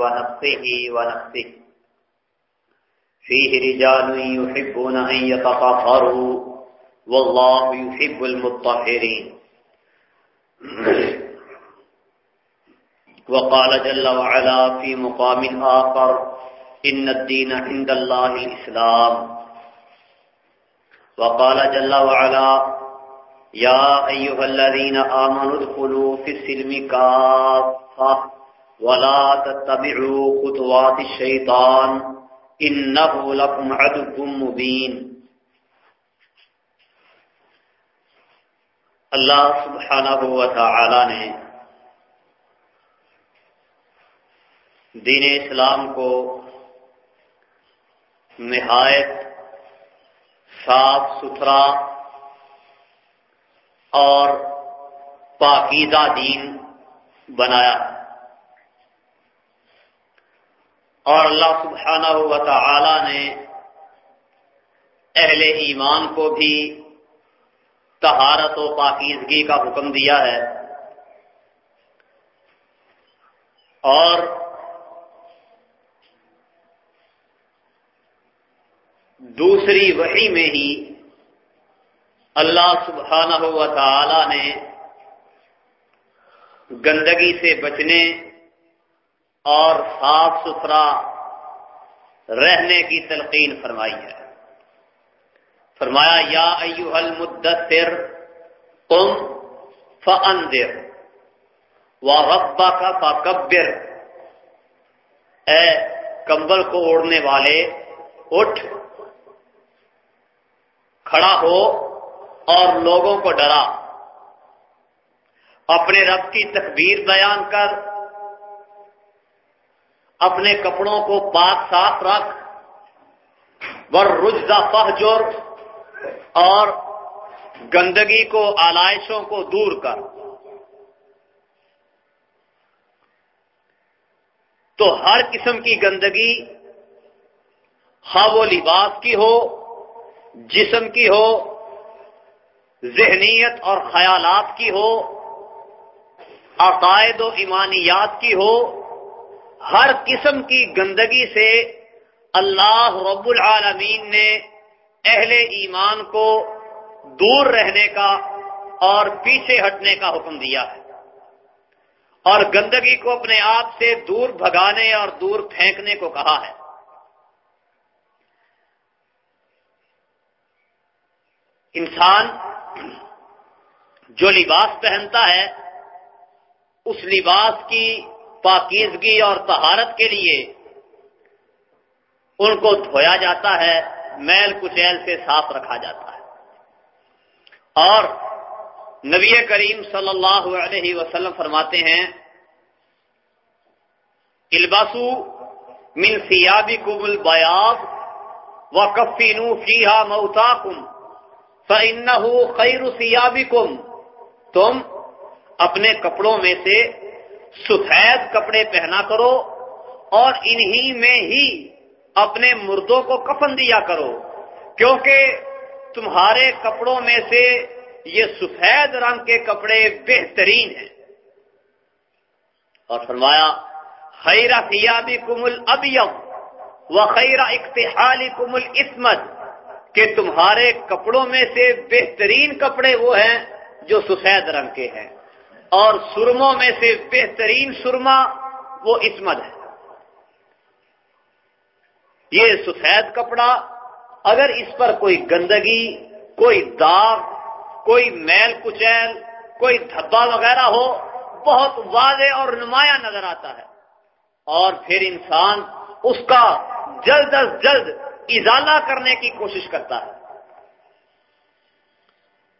ونفسه ونفسه. فيه رجال يحبون أن يتطهروا، والله يحب المطهرين. وقال جل وعلا في مقام آخر، إن الدين عند الله الإسلام. وقال جل وعلا، يا أيها الذين آمنوا ادخلوا في السلم كافة. ولا تتبعوا خطوات الشيطان إنه لكم عدو مبين. اللہ سبحانہ و تعالی نے دین اسلام کو نہایت صاف ستھرا اور پاکیزہ دین بنایا۔ اور اللہ سبحانہ و تعالی نے اہل ایمان کو بھی تہارت و پاکیزگی کا حکم دیا ہے۔ اور دوسری وحی میں ہی اللہ سبحانہ و تعالی نے گندگی سے بچنے اور صاف ستھرا رہنے کی تلقین فرمائی ہے۔ فرمایا، یا ایوہ المدثر، قم فانذر وربک فکبر۔ اے کمبل کو اوڑھنے والے، اٹھ، کھڑا ہو اور لوگوں کو ڈرا۔ اپنے رب کی تکبیر بیان کر۔ اپنے کپڑوں کو پاک صاف رکھ ور رجزا فہجر اور گندگی کو، آلائشوں کو دور کر۔ تو ہر قسم کی گندگی ہاں وہ لباس کی ہو، جسم کی ہو، ذہنیت اور خیالات کی ہو، عقائد و ایمانیات کی ہو ہر قسم کی گندگی سے اللہ رب العالمین نے اہل ایمان کو دور رہنے کا اور پیچھے ہٹنے کا حکم دیا ہے اور گندگی کو اپنے آپ سے دور بھگانے اور دور پھینکنے کو کہا ہے۔ انسان جو لباس پہنتا ہے، اس لباس کی پاکیزگی اور تہارت کے لیے ان کو دھویا جاتا ہے، میل کچیل سے صاف رکھا جاتا ہے۔ اور نبی کریم صلی اللہ علیہ وسلم فرماتے ہیں الباسو من سیابی کم البیاب و کفینو فیحا موتا کم فن خیر سیابی تم اپنے کپڑوں میں سے سفید کپڑے پہنا کرو اور انہی میں ہی اپنے مردوں کو کفن دیا کرو، کیونکہ تمہارے کپڑوں میں سے یہ سفید رنگ کے کپڑے بہترین ہیں۔ اور فرمایا خیرہ سیابی کمل ابیم و خیرہ اختحالی کمل اسمت کہ تمہارے کپڑوں میں سے بہترین کپڑے وہ ہیں جو سفید رنگ کے ہیں۔ اور سرموں میں سے بہترین سرما وہ اسمد ہے۔ یہ سفید کپڑا اگر اس پر کوئی گندگی، کوئی داغ، کوئی میل کچیل، کوئی دھبا وغیرہ ہو، بہت واضح اور نمایاں نظر آتا ہے۔ اور پھر انسان اس کا جلد از جلد ازالہ کرنے کی کوشش کرتا ہے۔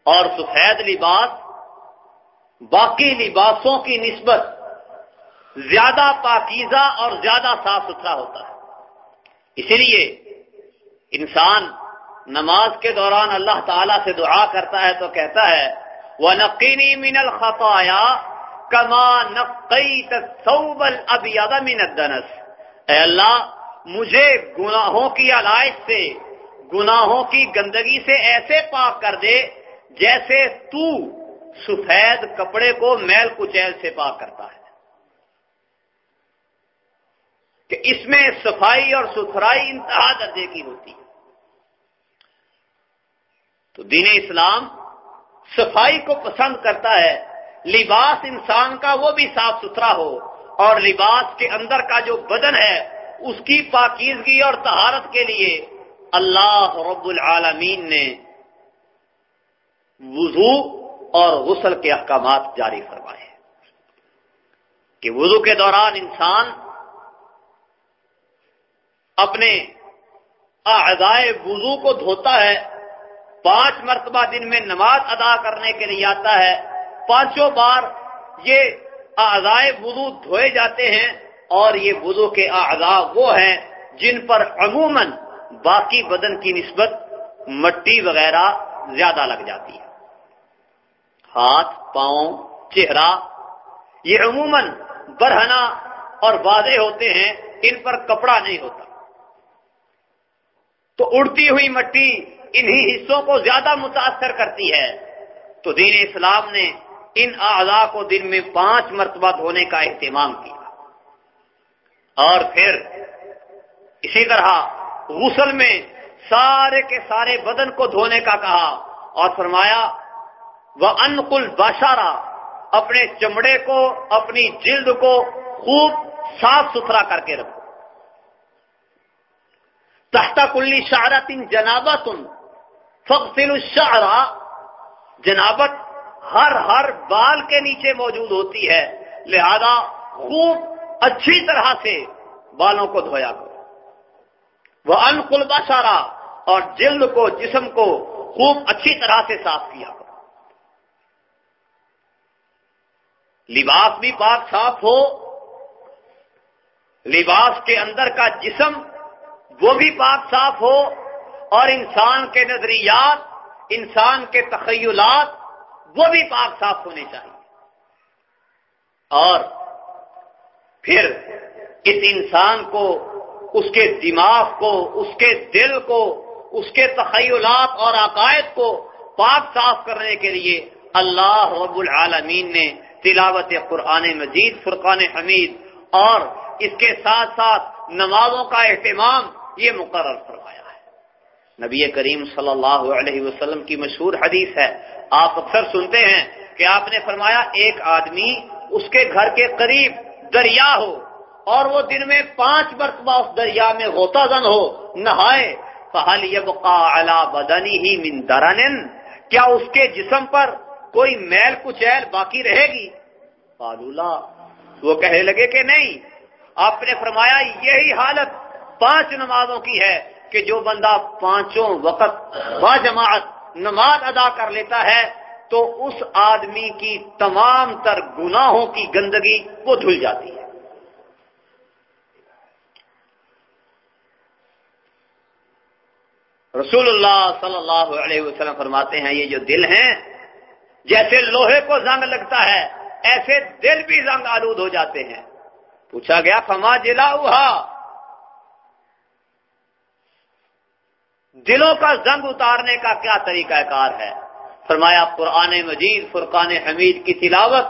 اور سفید لباس باقی لباسوں کی نسبت زیادہ پاکیزہ اور زیادہ صاف ستھرا ہوتا ہے۔ اسی لیے انسان نماز کے دوران اللہ تعالی سے دعا کرتا ہے تو کہتا ہے وہ نقینی من الخطایا کما نقی تصوبل اب یادہ الدنس۔ اے اللہ، مجھے گناہوں کی علائش سے، گناہوں کی گندگی سے ایسے پاک کر دے جیسے تو سفید کپڑے کو میل کچیل سے پاک کرتا ہے۔ کہ اس میں صفائی اور ستھرائی انتہا درجے کی ہوتی ہے۔ تو دین اسلام صفائی کو پسند کرتا ہے۔ لباس انسان کا وہ بھی صاف ستھرا ہو اور لباس کے اندر کا جو بدن ہے، اس کی پاکیزگی اور تہارت کے لیے اللہ رب العالمین نے وضو اور غسل کے احکامات جاری فرمائے کہ وضو کے دوران انسان اپنے اعضائے وضو کو دھوتا ہے، پانچ مرتبہ دن میں نماز ادا کرنے کے لیے آتا ہے۔ پانچوں بار یہ اعضائے وضو دھوئے جاتے ہیں اور یہ وضو کے اعضاء وہ ہیں جن پر عموماً باقی بدن کی نسبت مٹی وغیرہ زیادہ لگ جاتی ہے۔ ہاتھ، پاؤں، چہرہ۔ یہ عموماً برہنا اور واضح ہوتے ہیں، ان پر کپڑا نہیں ہوتا۔ تو اڑتی ہوئی مٹی انہی حصوں کو زیادہ متاثر کرتی ہے۔ تو دین اسلام نے ان اعضاء کو دن میں پانچ مرتبہ دھونے کا اہتمام کیا۔ اور پھر اسی طرح غسل میں سارے کے سارے بدن کو دھونے کا کہا اور فرمایا وہ انکل باشارا اپنے چمڑے کو، اپنی جلد کو خوب صاف ستھرا کر کے رکھو۔ تحتا کلی شاہرا تین جنابت تم الشعرا جنابت ہر ہر بال کے نیچے موجود ہوتی ہے، لہذا خوب اچھی طرح سے بالوں کو دھویا کرو۔ وہ انکل باشارا اور جلد کو، جسم کو خوب اچھی طرح سے صاف کیا کرو۔ لباس بھی پاک صاف ہو، لباس کے اندر کا جسم وہ بھی پاک صاف ہو، اور انسان کے نظریات، انسان کے تخیلات وہ بھی پاک صاف ہونے چاہیے۔ اور پھر اس انسان کو، اس کے دماغ کو، اس کے دل کو، اس کے تخیلات اور عقائد کو پاک صاف کرنے کے لیے اللہ رب العالمین نے تلاوت قرآن مجید، فرقان حمید، اور اس کے ساتھ ساتھ نمازوں کا اہتمام یہ مقرر فرمایا ہے۔ نبی کریم صلی اللہ علیہ وسلم کی مشہور حدیث ہے۔ آپ اکثر سنتے ہیں کہ آپ نے فرمایا ایک آدمی اس کے گھر کے قریب دریا ہو اور وہ دن میں پانچ مرتبہ اس دریا میں غوطہ زن ہو، نہائے۔ فہل یبقا علی بدنی ہی من درن؟ کیا اس کے جسم پر کوئی میل کچیل باقی رہے گی؟ پالولا وہ کہنے لگے کہ نہیں، آپ نے فرمایا یہی حالت پانچ نمازوں کی ہے کہ جو بندہ پانچوں وقت با جماعت نماز ادا کر لیتا ہے، تو اس آدمی کی تمام تر گناہوں کی گندگی وہ دھل جاتی ہے۔ رسول اللہ صلی اللہ علیہ وسلم فرماتے ہیں، یہ جو دل ہیں جیسے لوہے کو زنگ لگتا ہے، ایسے دل بھی زنگ آلود ہو جاتے ہیں۔ پوچھا گیا، فما جلا دلوں کا زنگ اتارنے کا کیا طریقہ کار ہے؟ فرمایا، قرآن مجید، فرقان حمید کی تلاوت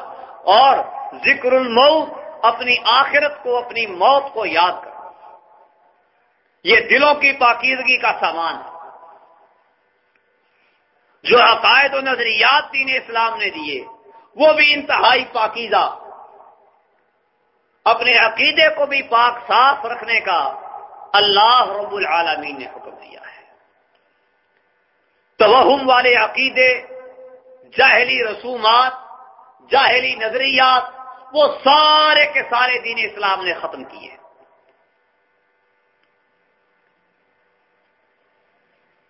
اور ذکر الموت اپنی آخرت کو، اپنی موت کو یاد کر یہ دلوں کی پاکیزگی کا سامان ہے۔ جو عقائد و نظریات دین اسلام نے دیے، وہ بھی انتہائی پاکیزہ۔ اپنے عقیدے کو بھی پاک صاف رکھنے کا اللہ رب العالمین نے حکم دیا ہے۔ توہم والے عقیدے، جاہلی رسومات، جاہلی نظریات، وہ سارے کے سارے دین اسلام نے ختم کیے۔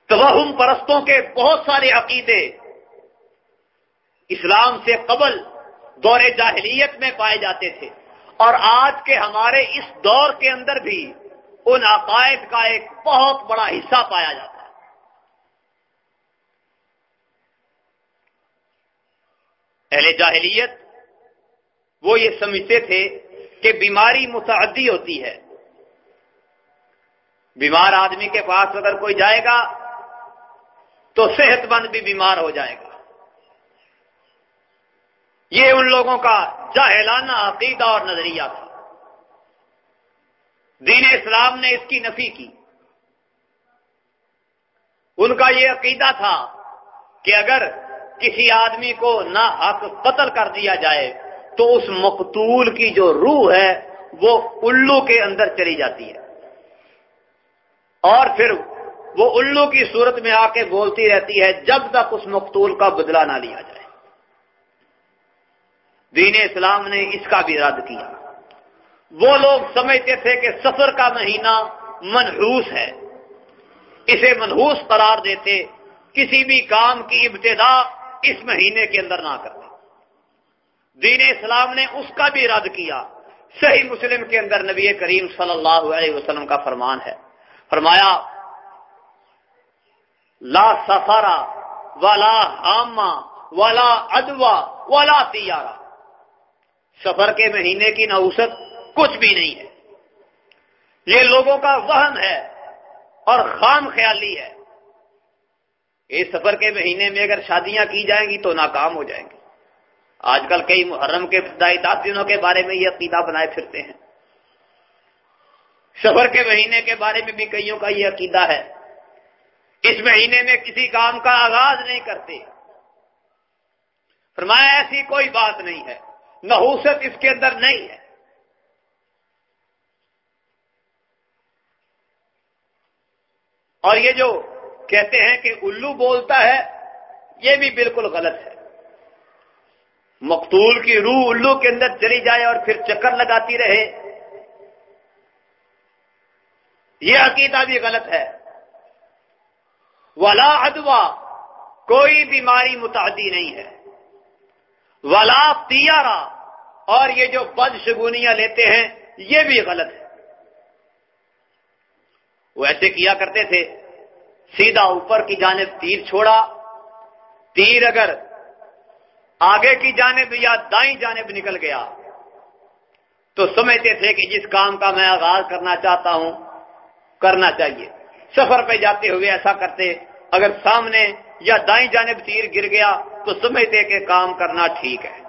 توہم پرستوں کے بہت سارے عقیدے اسلام سے قبل دور جاہلیت میں پائے جاتے تھے۔ اور آج کے ہمارے اس دور کے اندر بھی ان عقائد کا ایک بہت بڑا حصہ پایا جاتا ہے۔ اہل جاہلیت وہ یہ سمجھتے تھے کہ بیماری متعدی ہوتی ہے۔ بیمار آدمی کے پاس اگر کوئی جائے گا تو صحت مند بھی بیمار ہو جائے گا۔ یہ ان لوگوں کا جاہلانہ عقیدہ اور نظریہ تھا۔ دین اسلام نے اس کی نفی کی۔ ان کا یہ عقیدہ تھا کہ اگر کسی آدمی کو نہ حق قتل کر دیا جائے تو اس مقتول کی جو روح ہے وہ الو کے اندر چلی جاتی ہے۔ اور پھر وہ الو کی صورت میں آ کے بولتی رہتی ہے، جب تک اس مقتول کا بدلہ نہ لیا جائے۔ دین اسلام نے اس کا بھی رد کیا۔ وہ لوگ سمجھتے تھے کہ سفر کا مہینہ منحوس ہے۔ اسے منحوس قرار دیتے، کسی بھی کام کی ابتدا اس مہینے کے اندر نہ کرتے۔ دین اسلام نے اس کا بھی رد کیا۔ صحیح مسلم کے اندر نبی کریم صلی اللہ علیہ وسلم کا فرمان ہے۔ فرمایا لا سفارا والا حاما والا ادوا والا تیارا سفر کے مہینے کی نوسط کچھ بھی نہیں ہے۔ یہ لوگوں کا وہم ہے اور خام خیالی ہے۔ اس سفر کے مہینے میں اگر شادیاں کی جائیں گی تو ناکام ہو جائیں گی۔ آج کل کئی محرم کے دات دنوں کے بارے میں یہ عقیدہ بنائے پھرتے ہیں۔ سفر کے مہینے کے بارے میں بھی کئیوں کا یہ عقیدہ ہے۔ اس مہینے میں کسی کام کا آغاز نہیں کرتے۔ فرمایا، ایسی کوئی بات نہیں ہے۔ نحوست اس کے اندر نہیں ہے۔ اور یہ جو کہتے ہیں کہ الو بولتا ہے، یہ بھی بالکل غلط ہے۔ مقتول کی روح الو کے اندر چلی جائے اور پھر چکر لگاتی رہے۔ یہ عقیدہ بھی غلط ہے۔ ولا ادوا کوئی بیماری متعدی نہیں ہے۔ ولا تیارا اور یہ جو بد شگونیاں لیتے ہیں، یہ بھی غلط ہے۔ وہ ایسے کیا کرتے تھے، سیدھا اوپر کی جانب تیر چھوڑا۔ تیر اگر آگے کی جانب یا دائیں جانب نکل گیا، تو سمجھتے تھے کہ جس کام کا میں آغاز کرنا چاہتا ہوں، کرنا چاہیے۔ سفر پہ جاتے ہوئے ایسا کرتے، اگر سامنے یا دائیں جانب تیر گر گیا تو سمجھتے کہ کام کرنا ٹھیک ہے۔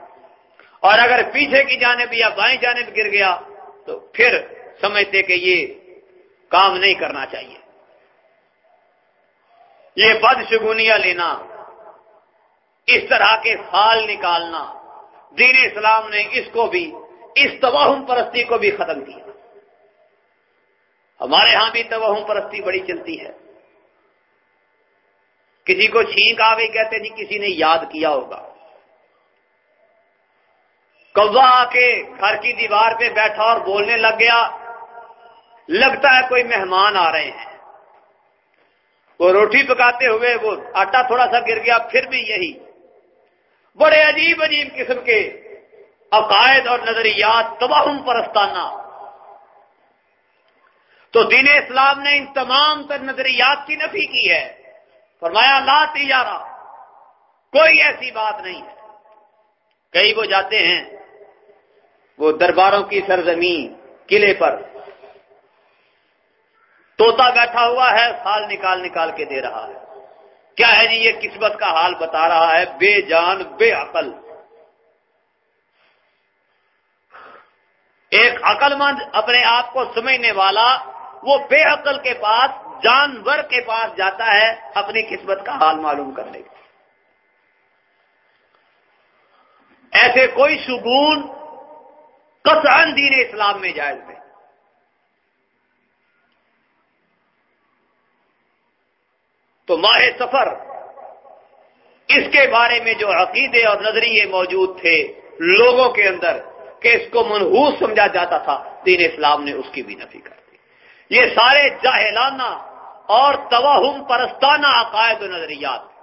اور اگر پیچھے کی جانب یا بائیں جانب گر گیا تو پھر سمجھتے کہ یہ کام نہیں کرنا چاہیے۔ یہ بد شگونیاں لینا، اس طرح کے فال نکالنا، دین اسلام نے اس کو بھی، اس توہم پرستی کو بھی ختم کیا۔ ہمارے ہاں بھی توہم پرستی بڑی چلتی ہے۔ کسی کو چھینک آ گئی کہتے جی کسی نے یاد کیا ہوگا۔ کوا آ کے گھر کی دیوار پہ بیٹھا اور بولنے لگ گیا، لگتا ہے کوئی مہمان آ رہے ہیں۔ وہ روٹی پکاتے ہوئے وہ آٹا تھوڑا سا گر گیا، پھر بھی یہی۔ بڑے عجیب عجیب قسم کے عقائد اور نظریات تباہم پرستانہ تو دین اسلام نے ان تمام تر نظریات کی نفی کی ہے۔ فرمایا، لا تجارہ، کوئی ایسی بات نہیں ہے۔ کئی وہ جاتے ہیں، وہ درباروں کی سرزمین، قلعے پر۔ توتا بیٹھا ہوا ہے، سال نکال نکال کے دے رہا ہے۔ کیا ہے جی یہ قسمت کا حال بتا رہا ہے؟ بے جان، بے عقل۔ ایک عقل مند اپنے آپ کو سمجھنے والا وہ بے عقل کے پاس، جانور کے پاس جاتا ہے اپنی قسمت کا حال معلوم کرنے کے ایسے کوئی شگون کسان دین اسلام میں جائز نہیں۔ تو ماہ سفر، اس کے بارے میں جو عقیدے اور نظریے موجود تھے لوگوں کے اندر، کہ اس کو منحوس سمجھا جاتا تھا، دین اسلام نے اس کی بھی نفی کر یہ سارے جاہلانہ اور توہم پرستانہ عقائد و نظریات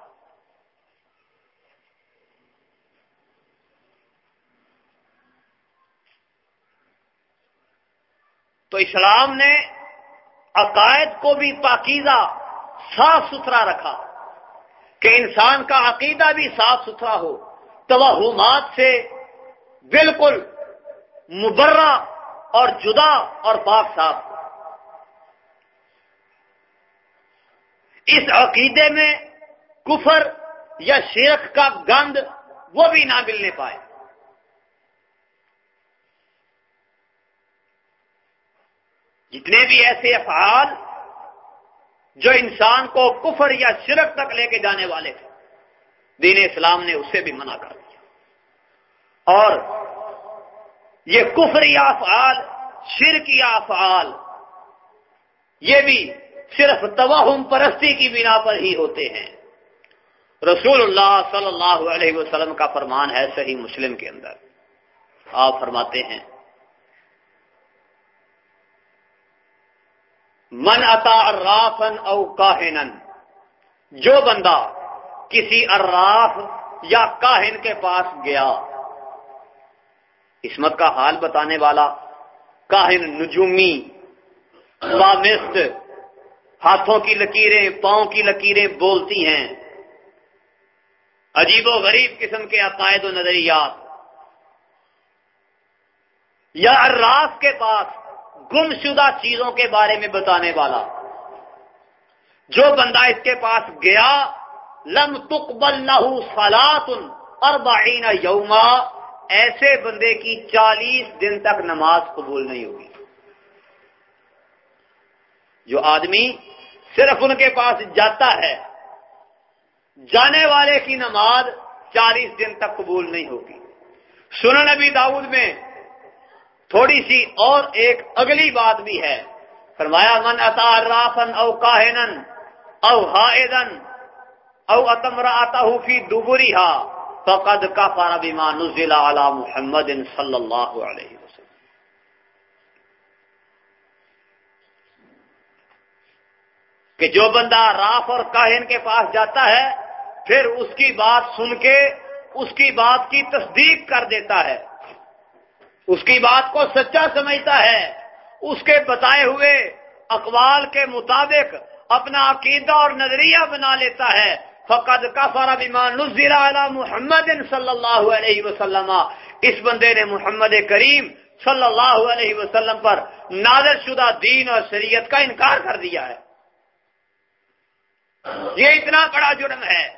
تو اسلام نے عقائد کو بھی پاکیزہ صاف ستھرا رکھا، کہ انسان کا عقیدہ بھی صاف ستھرا ہو۔ توہمات سے بالکل مبرہ اور جدا اور پاک صاف ہو۔ اس عقیدے میں کفر یا شیخ کا گند وہ بھی نہ ملنے پائے۔ جتنے بھی ایسے افعال جو انسان کو کفر یا شرک تک لے کے جانے والے تھے، دین اسلام نے اسے بھی منع کر دیا۔ اور یہ کفر یا افعال، شرک یا افعال، یہ بھی صرف توہم پرستی کی بنا پر ہی ہوتے ہیں۔ رسول اللہ صلی اللہ علیہ وسلم کا فرمان ہے صحیح مسلم کے اندر۔ آپ فرماتے ہیں، من اتا ارافن او کاہن جو بندہ کسی اراف یا کاہن کے پاس گیا، عصمت کا حال بتانے والا، کاہن نجومی بامست ہاتھوں کی لکیریں، پاؤں کی لکیریں بولتی ہیں۔ عجیب و غریب قسم کے عقائد و نظریات۔ یا اراف کے پاس گم شدہ چیزوں کے بارے میں بتانے والا۔ جو بندہ اس کے پاس گیا، لم تقبل لہو سلات اربعین یوما، ایسے بندے کی چالیس دن تک نماز قبول نہیں ہوگی۔ جو آدمی صرف ان کے پاس جاتا ہے، جانے والے کی نماز چالیس دن تک قبول نہیں ہوگی۔ سنن نبی داؤد میں تھوڑی سی اور ایک اگلی بات بھی ہے۔ فرمایا، من اتا رافن او کاہنن او ہائدن او اتمرا فی دوبری ہا فقد کا پارا بیما نزل علی محمد صلی اللہ علیہ وسلم کہ جو بندہ راف اور کاہن کے پاس جاتا ہے، پھر اس کی بات سن کے اس کی بات کی تصدیق کر دیتا ہے۔ اس کی بات کو سچا سمجھتا ہے۔ اس کے بتائے ہوئے اقوال کے مطابق اپنا عقیدہ اور نظریہ بنا لیتا ہے۔ فقد کا بیمان نزیرا محمد صلی اللہ علیہ وسلم۔ اس بندے نے محمد کریم صلی اللہ علیہ وسلم پر نادر شدہ دین اور شریعت کا انکار کر دیا ہے۔ یہ اتنا بڑا جرم ہے۔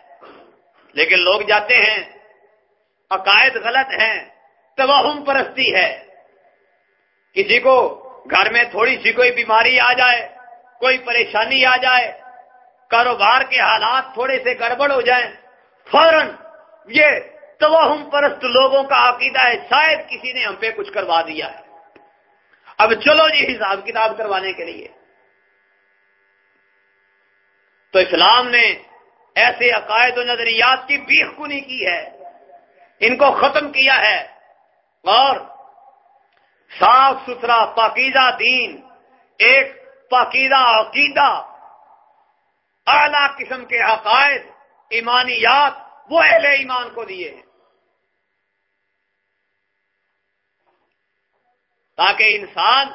لیکن لوگ جاتے ہیں، عقائد غلط ہیں، توہم پرستی ہے۔ کسی کو گھر میں تھوڑی سی کوئی بیماری آ جائے، کوئی پریشانی آ جائے، کاروبار کے حالات تھوڑے سے گڑبڑ ہو جائیں، فوراً یہ توہم پرست لوگوں کا عقیدہ ہے۔ شاید کسی نے ہم پہ کچھ کروا دیا ہے۔ اب چلو جی حساب کتاب کروانے کے لیے۔ تو اسلام نے ایسے عقائد و نظریات کی بیخ کنی کی ہے، ان کو ختم کیا ہے۔ اور صاف ستھرا پاکیزہ دین، ایک پاکیزہ عقیدہ، اعلی قسم کے عقائد، ایمانیات، وہ اہل ایمان کو دیے ہیں۔ تاکہ انسان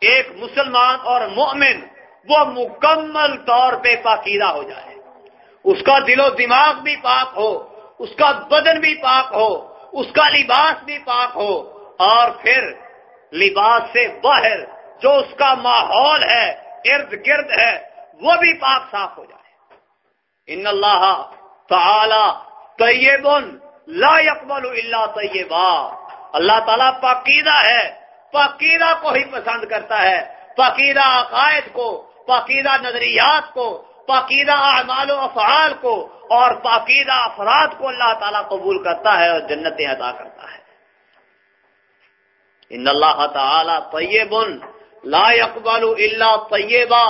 ایک مسلمان اور مومن وہ مکمل طور پہ پاکیزہ ہو جائے۔ اس کا دل و دماغ بھی پاک ہو، اس کا بدن بھی پاک ہو، اس کا لباس بھی پاک ہو، اور پھر لباس سے باہر جو اس کا ماحول ہے، ارد گرد ہے، وہ بھی پاک صاف ہو جائے۔ ان اللہ تعالی طیب لا يقبل الا طیبا۔ اللہ تعالیٰ پاکیدہ ہے پاکیدہ کو ہی پسند کرتا ہے پاکیدہ عقائد کو پاکیدہ نظریات کو پاکیدہ اعمال و افعال کو اور پاکیدہ افراد کو اللہ تعالیٰ قبول کرتا ہے اور جنتیں عطا کرتا ہے۔ ان اللہ تعالیٰ طیب لا اقبال اللہ طیبہ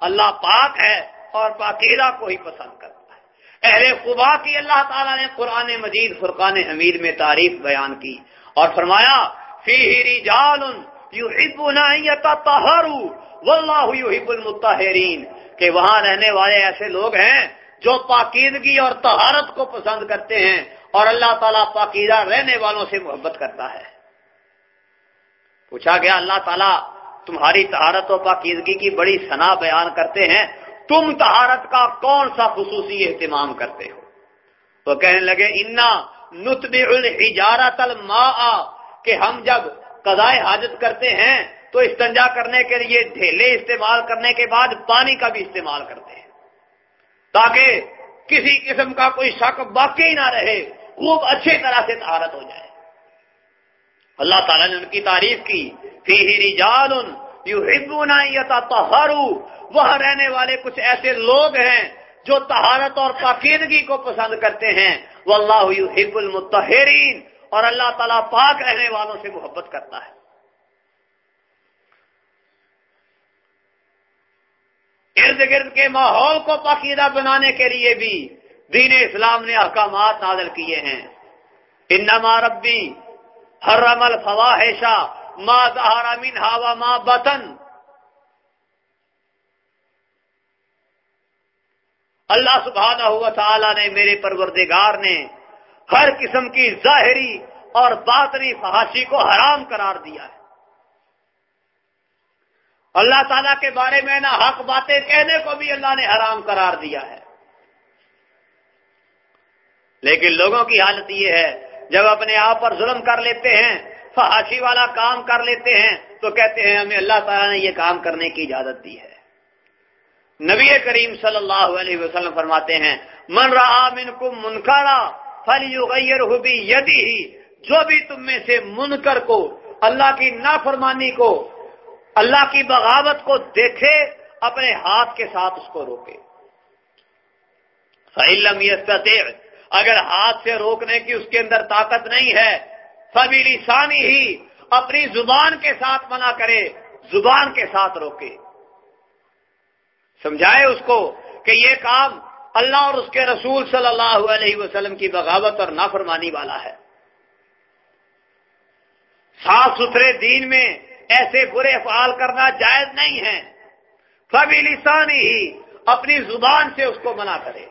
اللہ پاک ہے اور پاکیدہ کو ہی پسند کرتا ہے۔ اہل قبا کی اللہ تعالیٰ نے قرآن مجید فرقان حمید میں تعریف بیان کی اور فرمایا فی رجال یحبون ان یتطہروا واللہ یحب المطہرین کہ وہاں رہنے والے ایسے لوگ ہیں جو پاکیدگی اور تہارت کو پسند کرتے ہیں اور اللہ تعالیٰ پاکیدہ رہنے والوں سے محبت کرتا ہے۔ پوچھا گیا، اللہ تعالیٰ تمہاری تہارت و پاکیزگی کی بڑی سنا بیان کرتے ہیں، تم تہارت کا کون سا خصوصی اہتمام کرتے ہو؟ تو کہنے لگے، انا نتبع الحجارت الماء. کہ ہم جب قضائے حاجت کرتے ہیں تو استنجا کرنے کے لیے ڈھیلے استعمال کرنے کے بعد پانی کا بھی استعمال کرتے ہیں۔ تاکہ کسی قسم کا کوئی شک باقی نہ رہے، خوب اچھی طرح سے تہارت ہو جائے۔ اللہ تعالیٰ نے ان کی تعریف کی فی رجال یو ہبونا وہاں رہنے والے کچھ ایسے لوگ ہیں جو تہارت اور پاکیدگی کو پسند کرتے ہیں۔ وہ اللہ ہب المتحرین اور اللہ تعالیٰ پاک رہنے والوں سے محبت کرتا ہے۔ ارد گرد کے ماحول کو پاکیدہ بنانے کے لیے بھی دین اسلام نے احکامات نازل کیے ہیں۔ انما ربی حرم الفواحشا ما ظہر منها وما بطن۔ اللہ سبحانہ ہوا تعالی نے میرے پروردگار نے ہر قسم کی ظاہری اور باطنی فحاشی کو حرام قرار دیا ہے۔ اللہ تعالیٰ کے بارے میں نہ حق باتیں کہنے کو بھی اللہ نے حرام قرار دیا ہے۔ لیکن لوگوں کی حالت یہ ہے، جب اپنے آپ پر ظلم کر لیتے ہیں، فحاشی والا کام کر لیتے ہیں، تو کہتے ہیں، ہمیں اللہ تعالیٰ نے یہ کام کرنے کی اجازت دی ہے۔ نبی کریم صلی اللہ علیہ وسلم فرماتے ہیں، من رہا من کو منکارا فل ہوبی یدی ہی جو بھی تم میں سے منکر کو، اللہ کی نافرمانی کو، اللہ کی بغاوت کو دیکھے، اپنے ہاتھ کے ساتھ اس کو روکے۔ فعلم اگر ہاتھ سے روکنے کی اس کے اندر طاقت نہیں ہے فبی لسانی ہی اپنی زبان کے ساتھ منع کرے، زبان کے ساتھ روکے۔ سمجھائے اس کو کہ یہ کام اللہ اور اس کے رسول صلی اللہ علیہ وسلم کی بغاوت اور نافرمانی والا ہے۔ صاف ستھرے دین میں ایسے برے فعال کرنا جائز نہیں ہے۔ فبی لسانی ہی اپنی زبان سے اس کو منع کرے۔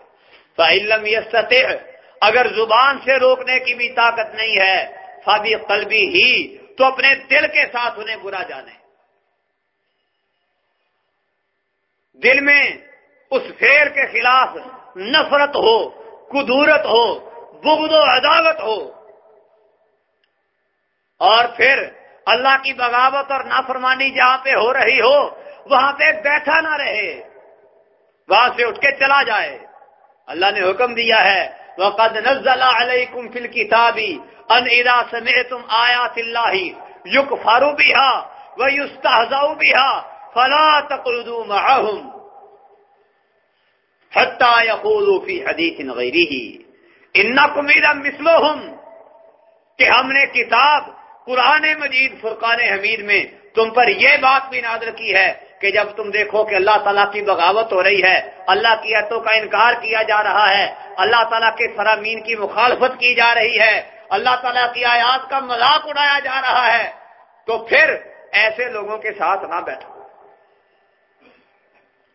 فعلم یس اگر زبان سے روکنے کی بھی طاقت نہیں ہے، فبی قلبی ہی، تو اپنے دل کے ساتھ انہیں برا جانے۔ دل میں اس فیر کے خلاف نفرت ہو، قدورت ہو، بغض و عداوت ہو۔ اور پھر اللہ کی بغاوت اور نافرمانی جہاں پہ ہو رہی ہو، وہاں پہ بیٹھا نہ رہے، وہاں سے اٹھ کے چلا جائے۔ اللہ نے حکم دیا ہے، وقد نزل علیکم فی الكتابی ان اذا سمعتم آیات اللہ یکفروا بها ویستہزئوا بها فلا تقعدوا معهم حتى يقولوا في حديث غيره انکم اذا مثلهم، کہ ہم نے کتاب قرآن مجید فرقان حمید میں تم پر یہ بات بھی نادر کی ہے کہ جب تم دیکھو کہ اللہ تعالیٰ کی بغاوت ہو رہی ہے، اللہ کی عتوں کا انکار کیا جا رہا ہے، اللہ تعالیٰ کے فرامین کی مخالفت کی جا رہی ہے، اللہ تعالیٰ کی آیات کا مذاق اڑایا جا رہا ہے، تو پھر ایسے لوگوں کے ساتھ نہ بیٹھو۔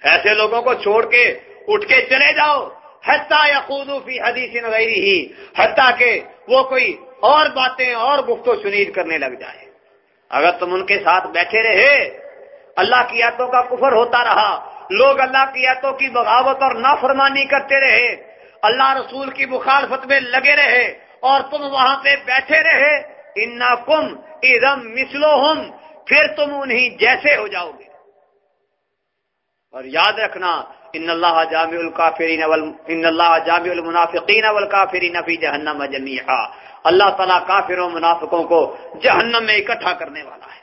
ایسے لوگوں کو چھوڑ کے اٹھ کے چلے جاؤ۔ حتیٰ یا فی حدیث وغیرہ ہی حتیٰ کہ وہ کوئی اور باتیں اور گفتو شنید کرنے لگ جائے۔ اگر تم ان کے ساتھ بیٹھے رہے، اللہ کی آیتوں کا کفر ہوتا رہا، لوگ اللہ کی آیتوں کی بغاوت اور نافرمانی کرتے رہے، اللہ رسول کی مخالفت میں لگے رہے اور تم وہاں پہ بیٹھے رہے انا کم ادم مسلو پھر تم انہیں جیسے ہو جاؤ گے۔ اور یاد رکھنا ان اللہ جامع الکافرین ان اللہ جامع المنافقین والکافرین فی جہنم جمیعا۔ اللہ تعالیٰ کافروں منافقوں کو جہنم میں اکٹھا کرنے والا ہے۔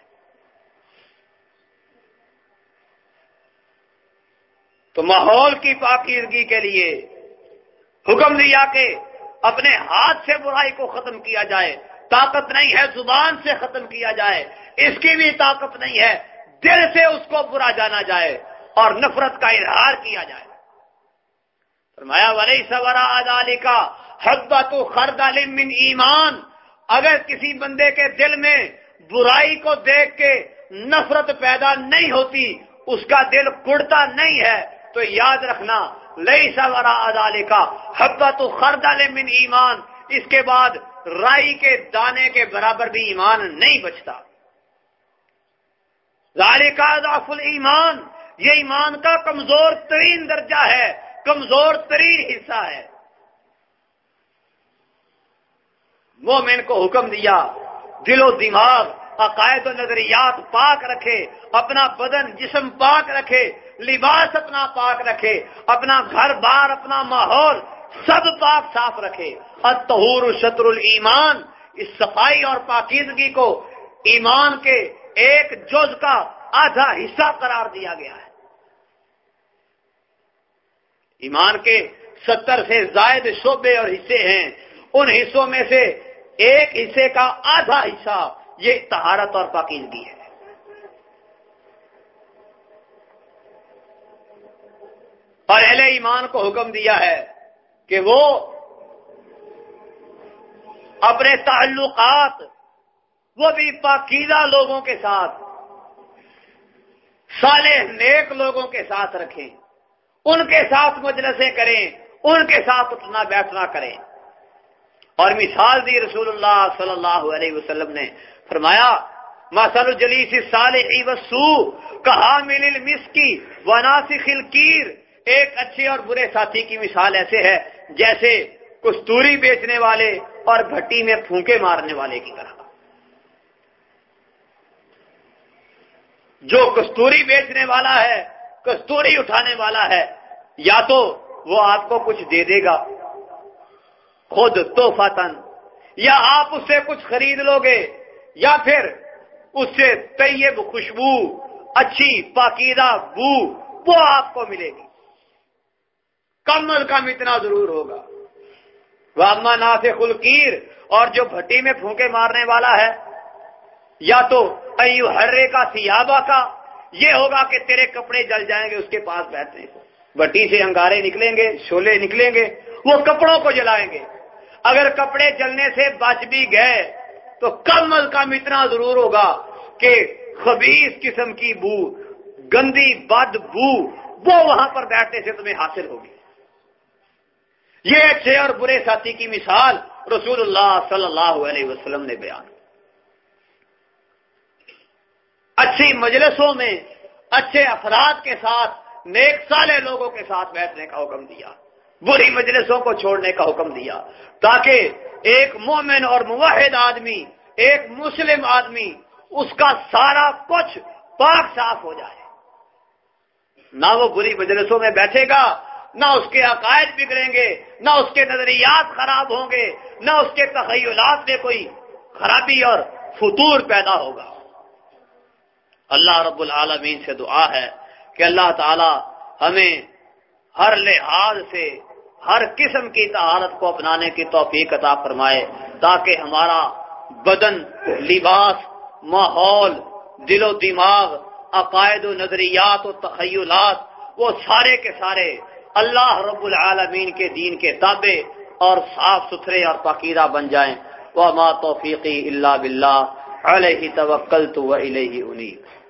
تو ماحول کی پاکیزگی کے لیے حکم دیا کہ اپنے ہاتھ سے برائی کو ختم کیا جائے، طاقت نہیں ہے، زبان سے ختم کیا جائے۔ اس کی بھی طاقت نہیں ہے، دل سے اس کو برا جانا جائے۔ اور نفرت کا اظہار کیا جائے۔ فرمایا ولی سورا ادالی کا حدت خرد من ایمان اگر کسی بندے کے دل میں برائی کو دیکھ کے نفرت پیدا نہیں ہوتی، اس کا دل کڑتا نہیں ہے، تو یاد رکھنا لئی سورا ادالے کا حبت خرد من ایمان اس کے بعد رائی کے دانے کے برابر بھی ایمان نہیں بچتا۔ ذالکا ضعف ایمان یہ ایمان کا کمزور ترین درجہ ہے، کمزور ترین حصہ ہے۔ مومن کو حکم دیا، دل و دماغ، عقائد و نظریات پاک رکھے، اپنا بدن، جسم پاک رکھے، لباس اپنا پاک رکھے، اپنا گھر بار، اپنا ماحول سب پاک صاف رکھے۔ اتہور شطر المان اس صفائی اور پاکیزگی کو ایمان کے ایک جز کا آدھا حصہ قرار دیا گیا ہے۔ ایمان کے ستر سے زائد شعبے اور حصے ہیں۔ ان حصوں میں سے ایک حصے کا آدھا حصہ یہ تہارت اور پاکیزگی ہے۔ اور اہل ایمان کو حکم دیا ہے کہ وہ اپنے تعلقات، وہ بھی پاکیزہ لوگوں کے ساتھ، صالح نیک لوگوں کے ساتھ رکھیں۔ ان کے ساتھ مجلسیں کریں، ان کے ساتھ اٹھنا بیٹھنا کریں۔ اور مثال دی رسول اللہ صلی اللہ علیہ وسلم نے فرمایا مسل جلیس صالح وسو کہا مل مسکی وناسخ الکیر۔ ایک اچھے اور برے ساتھی کی مثال ایسے ہے، جیسے کستوری بیچنے والے اور بھٹی میں پھونکے مارنے والے کی طرح۔ جو کستوری بیچنے والا ہے کستوری اٹھانے والا ہے، یا تو وہ آپ کو کچھ دے دے گا۔ خود تو فتن یا آپ اس سے کچھ خرید لو گے، یا پھر اس سے طیب خوشبو، اچھی پاکیدہ بو، وہ آپ کو ملے گی۔ کم از کم اتنا ضرور ہوگا۔ وہ اما ناف خلکیر اور جو بھٹی میں پھونکے مارنے والا ہے، یا تو ایو ہرے کا سیابا کا یہ ہوگا کہ تیرے کپڑے جل جائیں گے، اس کے پاس بیٹھنے بٹی سے انگارے نکلیں گے، شولے نکلیں گے، وہ کپڑوں کو جلائیں گے۔ اگر کپڑے جلنے سے بچ بھی گئے، تو کم از کم اتنا ضرور ہوگا کہ خبیص قسم کی بو، گندی بد بو، وہ وہاں پر بیٹھنے سے تمہیں حاصل ہوگی۔ یہ اچھے اور برے ساتھی کی مثال رسول اللہ صلی اللہ علیہ وسلم نے بیان اچھی مجلسوں میں، اچھے افراد کے ساتھ، نیک سالے لوگوں کے ساتھ بیٹھنے کا حکم دیا، بری مجلسوں کو چھوڑنے کا حکم دیا، تاکہ ایک مومن اور موحد آدمی، ایک مسلم آدمی، اس کا سارا کچھ پاک صاف ہو جائے۔ نہ وہ بری مجلسوں میں بیٹھے گا، نہ اس کے عقائد بگڑیں گے، نہ اس کے نظریات خراب ہوں گے، نہ اس کے تخیلات میں کوئی خرابی اور فطور پیدا ہوگا۔ اللہ رب العالمین سے دعا ہے کہ اللہ تعالی ہمیں ہر لحاظ سے ہر قسم کی طہارت کو اپنانے کی توفیق عطا فرمائے تاکہ ہمارا بدن، لباس، ماحول، دل و دماغ، عقائد و نظریات و تخیلات، وہ سارے کے سارے اللہ رب العالمین کے دین کے تابع اور صاف ستھرے اور پاکیرہ بن جائیں۔ وہ ما توفیقی اللہ بلّہ علیہ توکل تو انیب۔